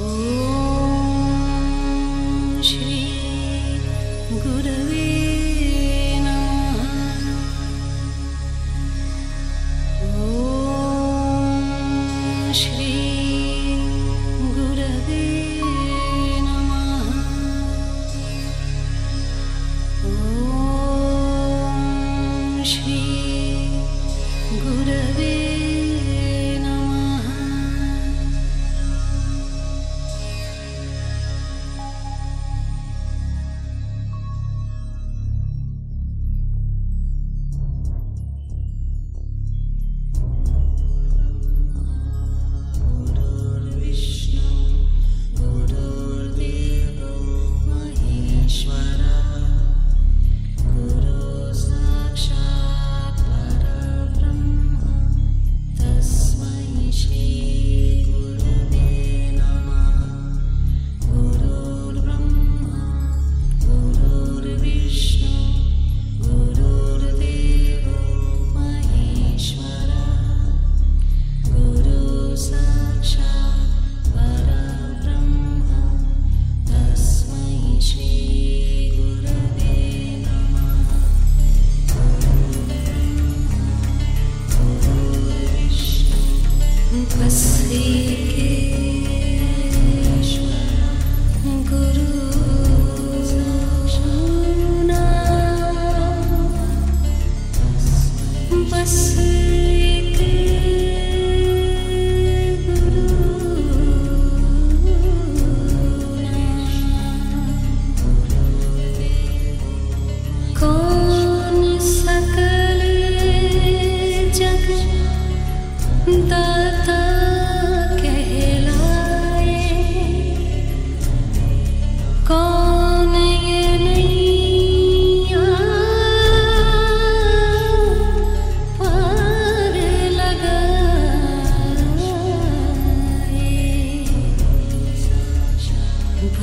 Ooh.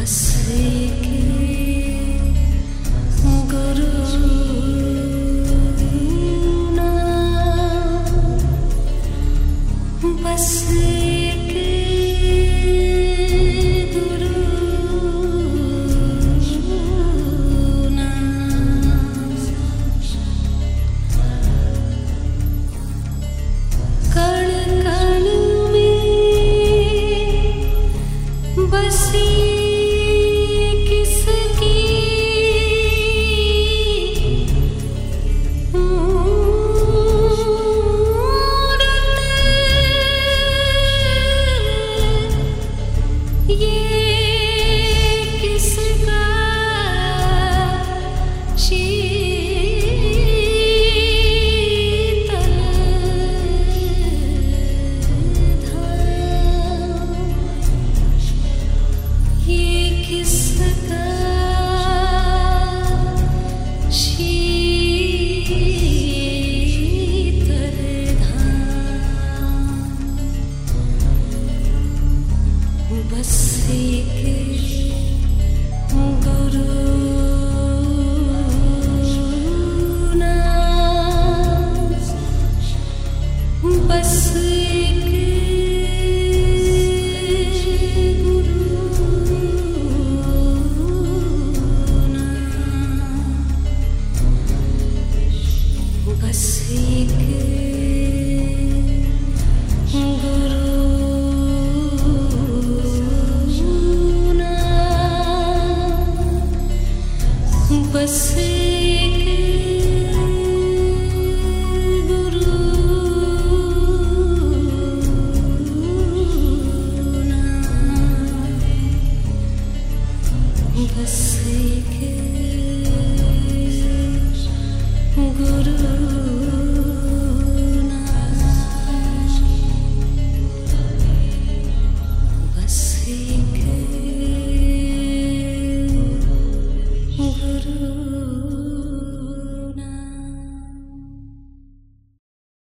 forsaken. Guru